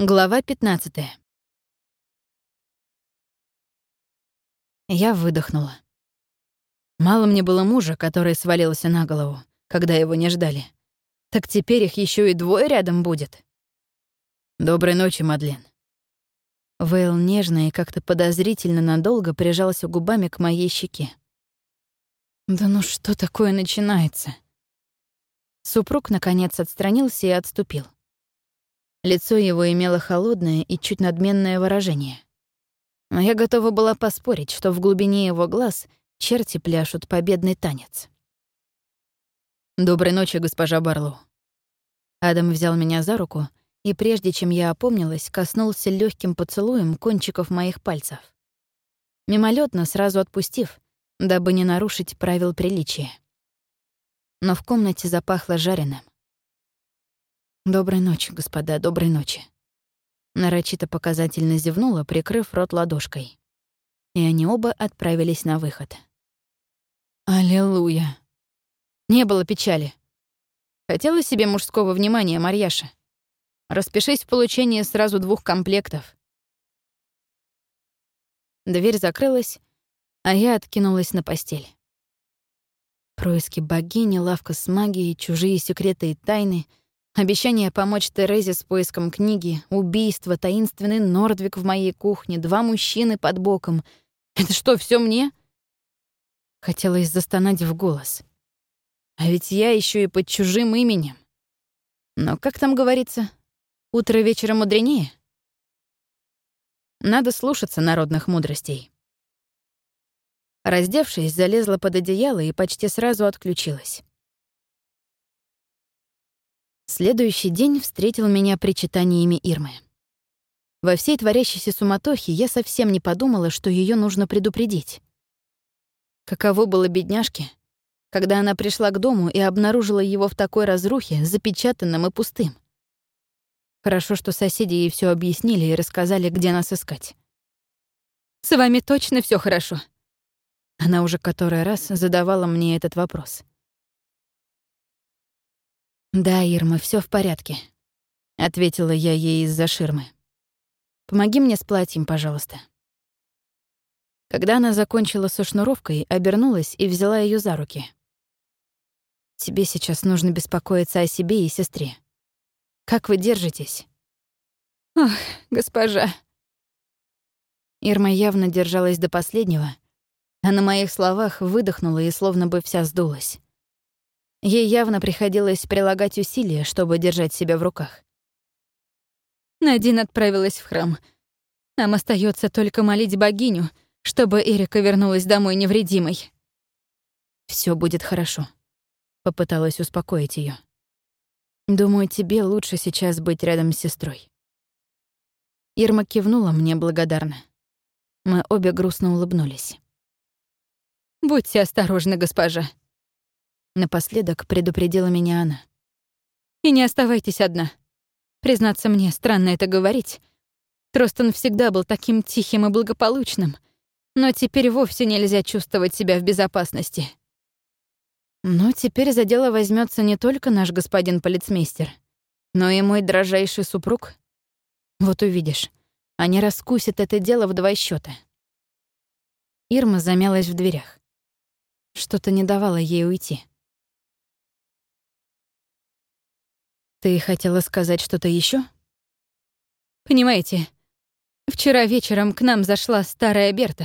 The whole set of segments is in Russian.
Глава 15. Я выдохнула. Мало мне было мужа, который свалился на голову, когда его не ждали. Так теперь их еще и двое рядом будет. Доброй ночи, Мадлен. Вейл нежно и как-то подозрительно надолго прижался губами к моей щеке. Да ну что такое начинается? Супруг, наконец, отстранился и отступил. Лицо его имело холодное и чуть надменное выражение. Но я готова была поспорить, что в глубине его глаз черти пляшут победный танец. «Доброй ночи, госпожа Барлоу». Адам взял меня за руку, и прежде чем я опомнилась, коснулся легким поцелуем кончиков моих пальцев. Мимолетно сразу отпустив, дабы не нарушить правил приличия. Но в комнате запахло жареным. «Доброй ночи, господа, доброй ночи». Нарочито показательно зевнула, прикрыв рот ладошкой. И они оба отправились на выход. Аллилуйя. Не было печали. Хотела себе мужского внимания, Марьяша. Распишись в получении сразу двух комплектов. Дверь закрылась, а я откинулась на постель. Происки богини, лавка с магией, чужие секреты и тайны — Обещание помочь Терезе с поиском книги, убийство, таинственный Нордвик в моей кухне, два мужчины под боком. Это что, все мне? Хотелось застонать в голос. А ведь я еще и под чужим именем. Но как там говорится, утро вечера мудренее? Надо слушаться народных мудростей. Раздевшись, залезла под одеяло и почти сразу отключилась. Следующий день встретил меня причитаниями Ирмы. Во всей творящейся суматохе я совсем не подумала, что ее нужно предупредить. Каково было бедняжке, когда она пришла к дому и обнаружила его в такой разрухе, запечатанным и пустым. Хорошо, что соседи ей все объяснили и рассказали, где нас искать. «С вами точно все хорошо?» Она уже который раз задавала мне этот вопрос. «Да, Ирма, все в порядке», — ответила я ей из-за ширмы. «Помоги мне с платьем, пожалуйста». Когда она закончила со шнуровкой, обернулась и взяла ее за руки. «Тебе сейчас нужно беспокоиться о себе и сестре. Как вы держитесь?» «Ох, госпожа». Ирма явно держалась до последнего, а на моих словах выдохнула и словно бы вся сдулась. Ей явно приходилось прилагать усилия, чтобы держать себя в руках. Надин отправилась в храм. Нам остается только молить богиню, чтобы Эрика вернулась домой невредимой. Все будет хорошо», — попыталась успокоить ее. «Думаю, тебе лучше сейчас быть рядом с сестрой». Ирма кивнула мне благодарно. Мы обе грустно улыбнулись. «Будьте осторожны, госпожа», Напоследок предупредила меня она. «И не оставайтесь одна. Признаться мне, странно это говорить. Тростон всегда был таким тихим и благополучным, но теперь вовсе нельзя чувствовать себя в безопасности». Но теперь за дело возьмется не только наш господин полицмейстер, но и мой дрожайший супруг. Вот увидишь, они раскусят это дело в два счета. Ирма замялась в дверях. Что-то не давало ей уйти. Ты хотела сказать что-то еще? Понимаете, вчера вечером к нам зашла старая Берта.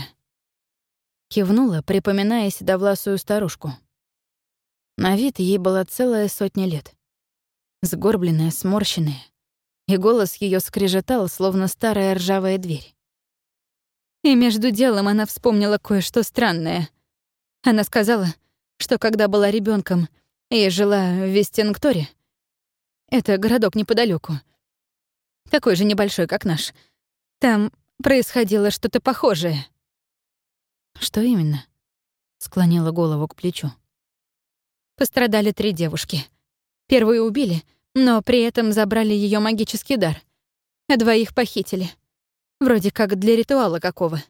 Кивнула, припоминая седовласую старушку. На вид ей была целая сотня лет. Сгорбленная, сморщенная, и голос ее скрежетал, словно старая ржавая дверь. И между делом она вспомнила кое-что странное. Она сказала, что когда была ребенком и жила в Вестингторе, это городок неподалеку. Такой же небольшой, как наш. Там происходило что-то похожее. Что именно? Склонила голову к плечу. Пострадали три девушки. Первую убили, но при этом забрали ее магический дар. А двоих похитили. Вроде как для ритуала какого.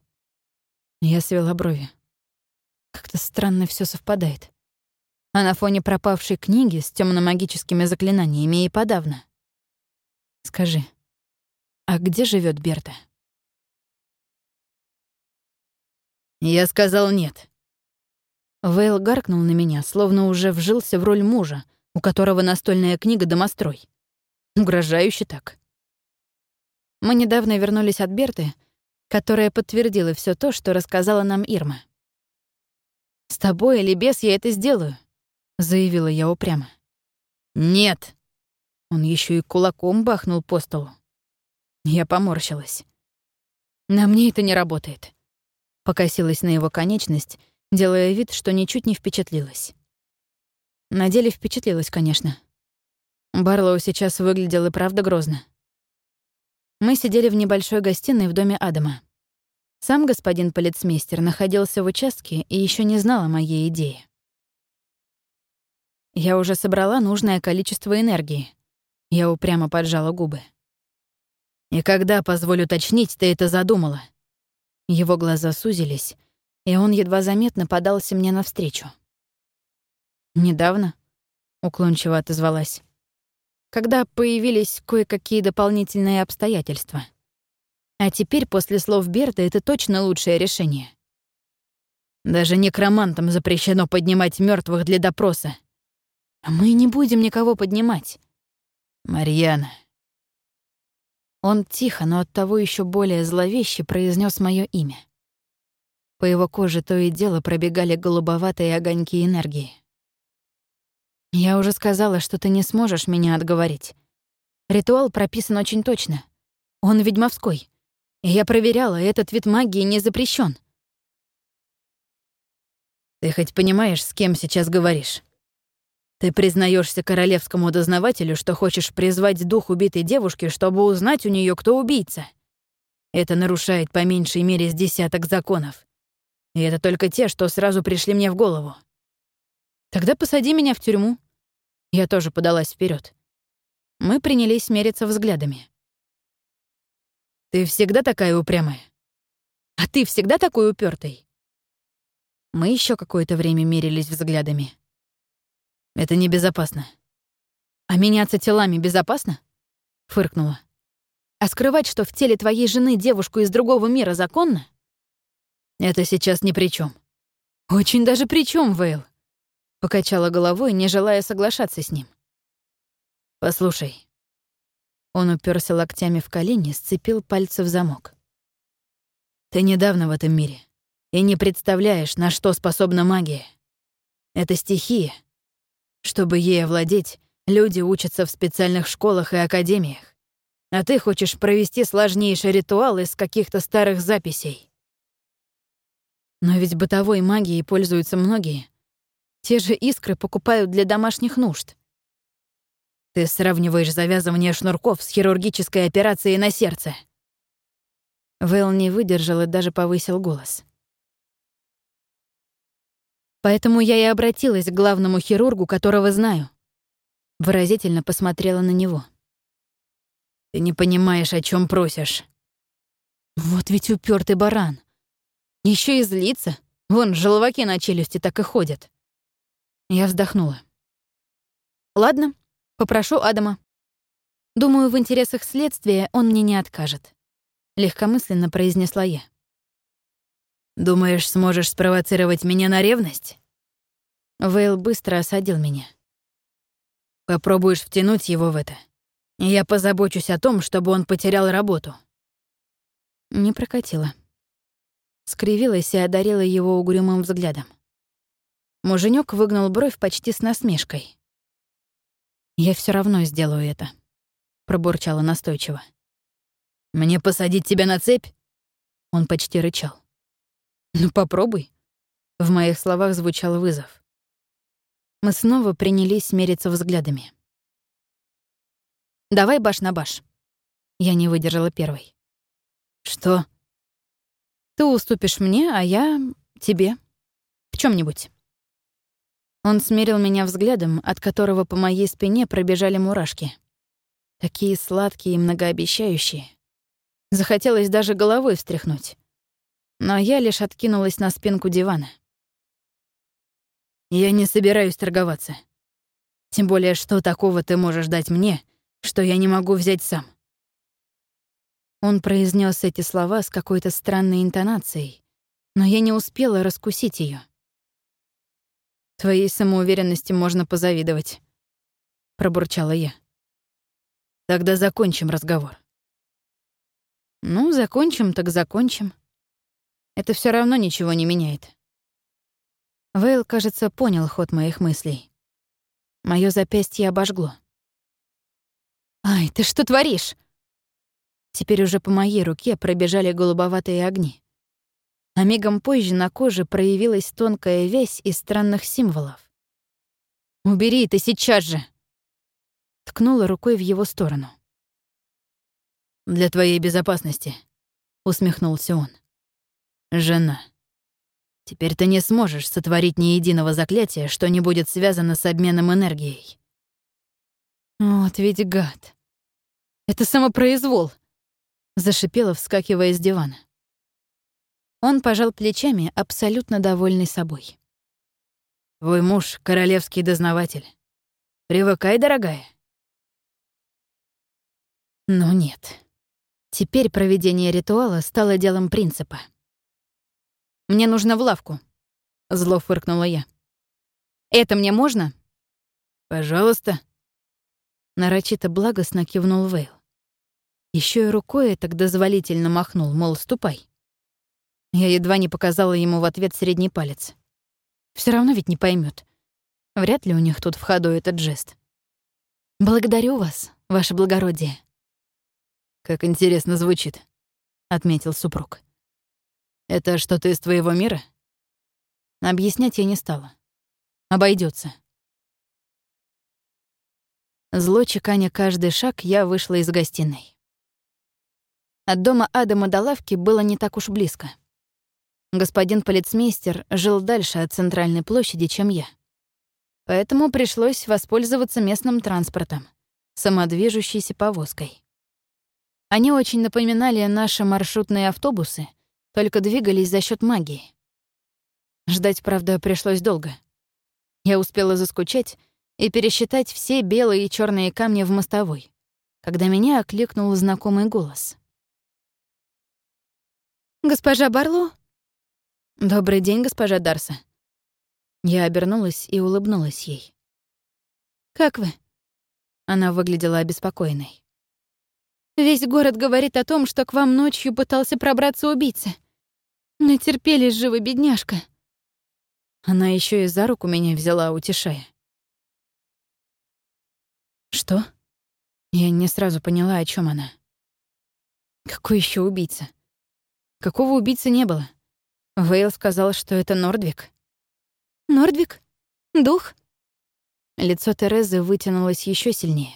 Я свела брови. Как-то странно все совпадает. А на фоне пропавшей книги с темно-магическими заклинаниями и подавно. Скажи, А где живет Берта? Я сказал нет. Вейл гаркнул на меня, словно уже вжился в роль мужа, у которого настольная книга «Домострой». Угрожающе так. Мы недавно вернулись от Берты, которая подтвердила все то, что рассказала нам Ирма. «С тобой или без я это сделаю», — заявила я упрямо. «Нет!» Он еще и кулаком бахнул по столу. Я поморщилась. «На мне это не работает». Покосилась на его конечность, делая вид, что ничуть не впечатлилась. На деле впечатлилась, конечно. Барлоу сейчас выглядел и правда грозно. Мы сидели в небольшой гостиной в доме Адама. Сам господин полицмейстер находился в участке и еще не знал о моей идее. Я уже собрала нужное количество энергии. Я упрямо поджала губы. «И когда, позволю уточнить, ты это задумала?» Его глаза сузились, и он едва заметно подался мне навстречу. «Недавно», — уклончиво отозвалась, «когда появились кое-какие дополнительные обстоятельства. А теперь, после слов Берта, это точно лучшее решение». «Даже некромантам запрещено поднимать мертвых для допроса». «А мы не будем никого поднимать». «Марьяна», он тихо, но оттого еще более зловеще произнес мое имя. По его коже то и дело пробегали голубоватые огоньки энергии. «Я уже сказала, что ты не сможешь меня отговорить. Ритуал прописан очень точно. Он ведьмовской. И я проверяла, этот вид магии не запрещен. «Ты хоть понимаешь, с кем сейчас говоришь?» Ты признаешься королевскому дознавателю, что хочешь призвать дух убитой девушки, чтобы узнать у нее, кто убийца. Это нарушает по меньшей мере с десяток законов. И это только те, что сразу пришли мне в голову. Тогда посади меня в тюрьму. Я тоже подалась вперед. Мы принялись мериться взглядами. Ты всегда такая упрямая. А ты всегда такой упертый. Мы еще какое-то время мерились взглядами. Это небезопасно. А меняться телами безопасно? Фыркнула. А скрывать, что в теле твоей жены девушку из другого мира законно? Это сейчас ни при чем. Очень даже при чем, Вейл. Покачала головой, не желая соглашаться с ним. Послушай. Он уперся локтями в колени, сцепил пальцы в замок. Ты недавно в этом мире и не представляешь, на что способна магия. Это стихия, чтобы ей овладеть, люди учатся в специальных школах и академиях. А ты хочешь провести сложнейший ритуал из каких-то старых записей. Но ведь бытовой магией пользуются многие. Те же искры покупают для домашних нужд. Ты сравниваешь завязывание шнурков с хирургической операцией на сердце. Вэл не выдержал и даже повысил голос. Поэтому я и обратилась к главному хирургу, которого знаю. Выразительно посмотрела на него. Ты не понимаешь, о чем просишь. Вот ведь упертый баран. Еще и злится. Вон, желваки на челюсти так и ходят. Я вздохнула. Ладно, попрошу Адама. Думаю, в интересах следствия он мне не откажет. Легкомысленно произнесла я. Думаешь, сможешь спровоцировать меня на ревность? Вейл быстро осадил меня. Попробуешь втянуть его в это. Я позабочусь о том, чтобы он потерял работу. Не прокатило. Скривилась и одарила его угрюмым взглядом. Муженек выгнал бровь почти с насмешкой. «Я все равно сделаю это», — пробурчала настойчиво. «Мне посадить тебя на цепь?» Он почти рычал. «Ну попробуй». В моих словах звучал вызов. Мы снова принялись смериться взглядами. «Давай баш на баш». Я не выдержала первой. «Что?» «Ты уступишь мне, а я тебе. В чем нибудь Он смерил меня взглядом, от которого по моей спине пробежали мурашки. Такие сладкие и многообещающие. Захотелось даже головой встряхнуть но я лишь откинулась на спинку дивана. «Я не собираюсь торговаться. Тем более, что такого ты можешь дать мне, что я не могу взять сам?» Он произнес эти слова с какой-то странной интонацией, но я не успела раскусить ее. «Твоей самоуверенности можно позавидовать», — пробурчала я. «Тогда закончим разговор». «Ну, закончим, так закончим. Это все равно ничего не меняет». Вейл, кажется, понял ход моих мыслей. Моё запястье обожгло. «Ай, ты что творишь?» Теперь уже по моей руке пробежали голубоватые огни. А мигом позже на коже проявилась тонкая вязь из странных символов. «Убери это сейчас же!» Ткнула рукой в его сторону. «Для твоей безопасности», — усмехнулся он. «Жена, теперь ты не сможешь сотворить ни единого заклятия, что не будет связано с обменом энергией». «Вот ведь гад. Это самопроизвол», зашипела, вскакивая с дивана. Он пожал плечами, абсолютно довольный собой. «Твой муж — королевский дознаватель. Привыкай, дорогая». Но нет. Теперь проведение ритуала стало делом принципа. «Мне нужно в лавку», — зло фыркнула я. «Это мне можно?» «Пожалуйста». Нарочито благостно кивнул Вейл. Еще и рукой так дозволительно махнул, мол, ступай. Я едва не показала ему в ответ средний палец. Все равно ведь не поймет. Вряд ли у них тут в ходу этот жест. «Благодарю вас, ваше благородие». «Как интересно звучит», — отметил супруг. «Это что-то из твоего мира?» Объяснять я не стала. Обойдется. Зло чеканя каждый шаг, я вышла из гостиной. От дома Адама до лавки было не так уж близко. Господин полицмейстер жил дальше от центральной площади, чем я. Поэтому пришлось воспользоваться местным транспортом, самодвижущейся повозкой. Они очень напоминали наши маршрутные автобусы, только двигались за счет магии. Ждать, правда, пришлось долго. Я успела заскучать и пересчитать все белые и черные камни в мостовой, когда меня окликнул знакомый голос. «Госпожа Барло?» «Добрый день, госпожа Дарса». Я обернулась и улыбнулась ей. «Как вы?» Она выглядела обеспокоенной. «Весь город говорит о том, что к вам ночью пытался пробраться убийца. Натерпелись же вы, бедняжка». Она еще и за руку меня взяла, утешая. «Что?» Я не сразу поняла, о чем она. «Какой еще убийца?» Какого убийцы не было? Вейл сказал, что это Нордвик. Нордвик? Дух? Лицо Терезы вытянулось еще сильнее.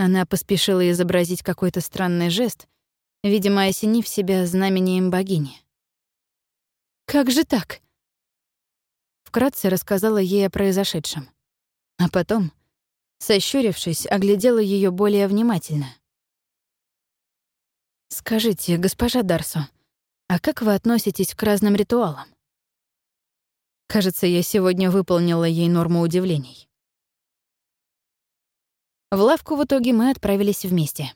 Она поспешила изобразить какой-то странный жест, видимо, осенив себя знамением богини. «Как же так?» Вкратце рассказала ей о произошедшем. А потом, сощурившись, оглядела ее более внимательно. «Скажите, госпожа Дарсо, а как вы относитесь к разным ритуалам?» Кажется, я сегодня выполнила ей норму удивлений. В лавку в итоге мы отправились вместе.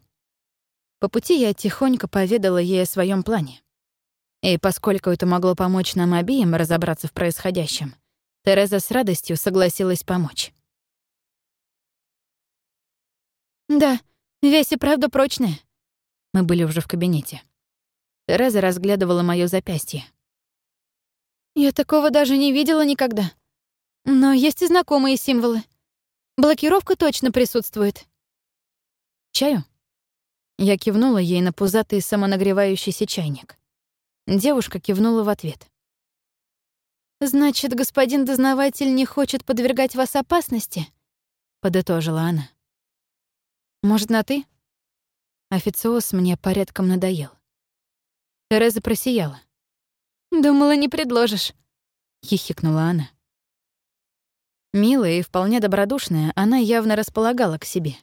По пути я тихонько поведала ей о своем плане. И поскольку это могло помочь нам обеим разобраться в происходящем, Тереза с радостью согласилась помочь. «Да, весь и правда прочная», мы были уже в кабинете. Тереза разглядывала моё запястье. «Я такого даже не видела никогда. Но есть и знакомые символы. Блокировка точно присутствует». «Чаю?» Я кивнула ей на пузатый самонагревающийся чайник. Девушка кивнула в ответ. «Значит, господин дознаватель не хочет подвергать вас опасности?» — подытожила она. «Может, на «ты»?» Официоз мне порядком надоел. Тереза просияла. «Думала, не предложишь», — хихикнула она. Милая и вполне добродушная, она явно располагала к себе.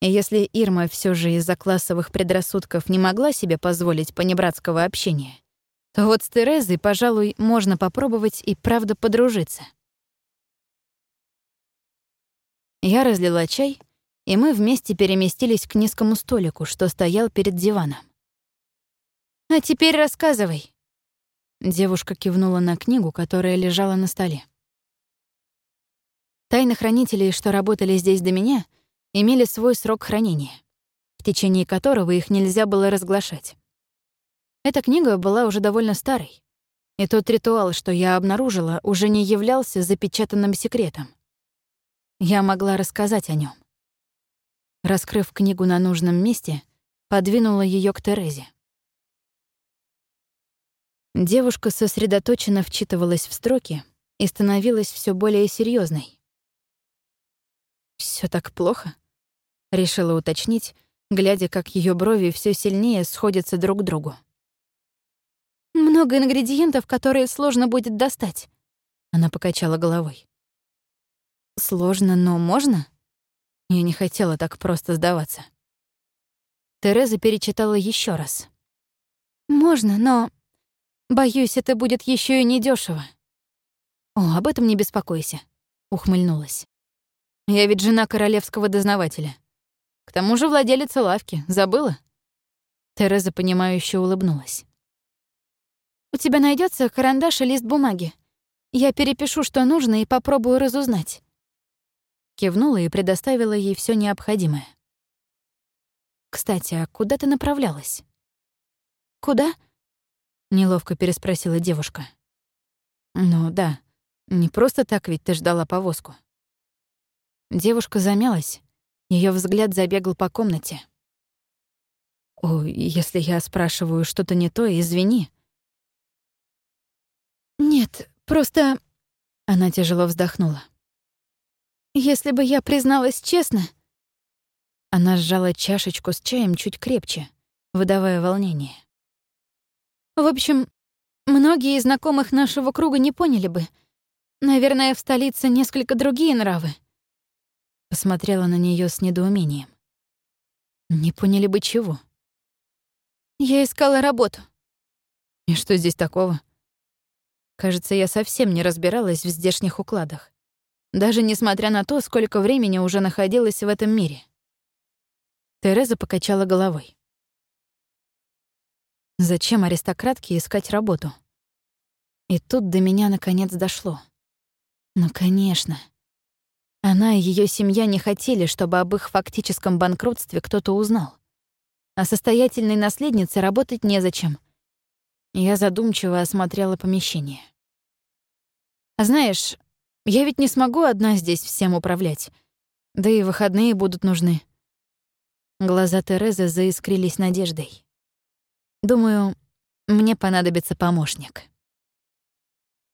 И если Ирма все же из-за классовых предрассудков не могла себе позволить понебратского общения, то вот с Терезой, пожалуй, можно попробовать и правда подружиться. Я разлила чай и мы вместе переместились к низкому столику, что стоял перед диваном. «А теперь рассказывай». Девушка кивнула на книгу, которая лежала на столе. Тайны хранителей, что работали здесь до меня, имели свой срок хранения, в течение которого их нельзя было разглашать. Эта книга была уже довольно старой, и тот ритуал, что я обнаружила, уже не являлся запечатанным секретом. Я могла рассказать о нем. Раскрыв книгу на нужном месте, подвинула ее к Терезе. Девушка сосредоточенно вчитывалась в строки и становилась все более серьезной. Все так плохо?» — решила уточнить, глядя, как ее брови все сильнее сходятся друг к другу. Много ингредиентов, которые сложно будет достать. Она покачала головой. Сложно, но можно? Я не хотела так просто сдаваться. Тереза перечитала еще раз. Можно, но боюсь, это будет еще и недешево. О, об этом не беспокойся, ухмыльнулась. Я ведь жена королевского дознавателя. К тому же владелица лавки. Забыла? Тереза, понимающе улыбнулась. «У тебя найдется карандаш и лист бумаги. Я перепишу, что нужно, и попробую разузнать». Кивнула и предоставила ей все необходимое. «Кстати, а куда ты направлялась?» «Куда?» — неловко переспросила девушка. «Ну да, не просто так ведь ты ждала повозку». Девушка замялась, ее взгляд забегал по комнате. «О, если я спрашиваю что-то не то, извини», «Нет, просто...» Она тяжело вздохнула. «Если бы я призналась честно...» Она сжала чашечку с чаем чуть крепче, выдавая волнение. «В общем, многие из знакомых нашего круга не поняли бы. Наверное, в столице несколько другие нравы». Посмотрела на нее с недоумением. «Не поняли бы чего?» «Я искала работу». «И что здесь такого?» Кажется, я совсем не разбиралась в здешних укладах. Даже несмотря на то, сколько времени уже находилась в этом мире. Тереза покачала головой. Зачем аристократке искать работу? И тут до меня наконец дошло. Ну, конечно. Она и ее семья не хотели, чтобы об их фактическом банкротстве кто-то узнал. А состоятельной наследнице работать незачем, я задумчиво осмотрела помещение. «Знаешь, я ведь не смогу одна здесь всем управлять. Да и выходные будут нужны». Глаза Терезы заискрились надеждой. «Думаю, мне понадобится помощник».